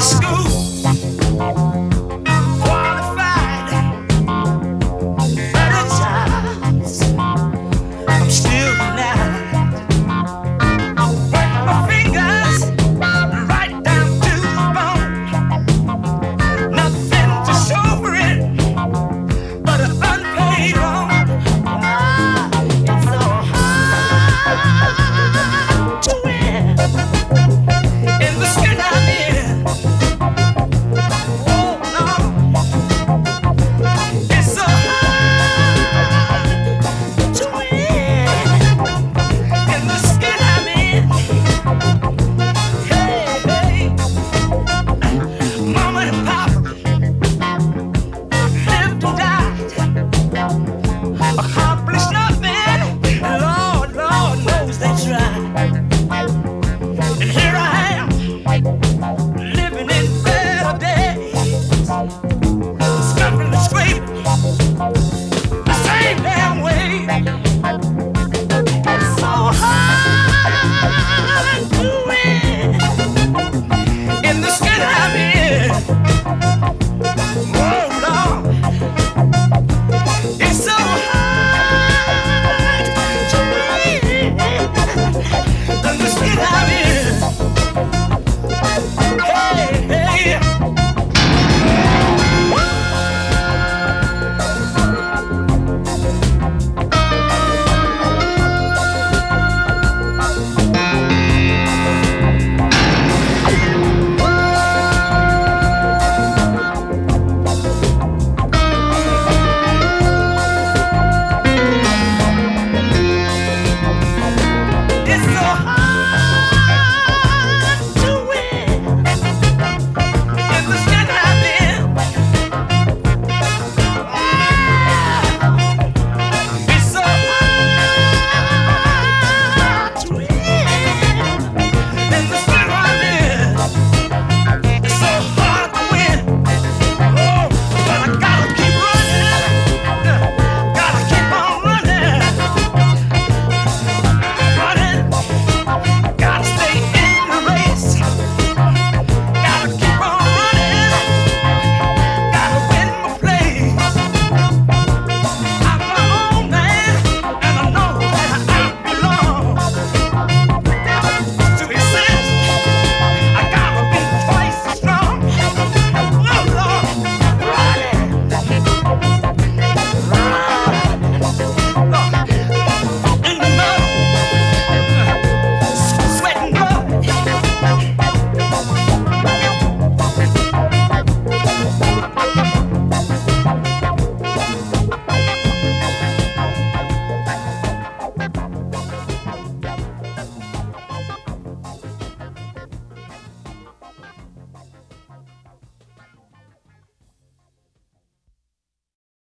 school.